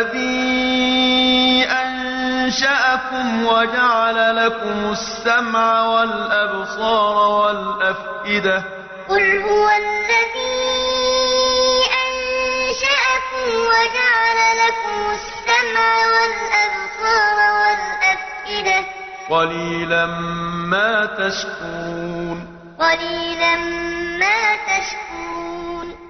الذي أنشأكم وجعل لكم السمع والأبصار والأفئدة. قل هو الذي أنشأكم وجعل لكم السمع والأبصار والأفئدة. قليلا ما تشكرون. قليلا ما تشكرون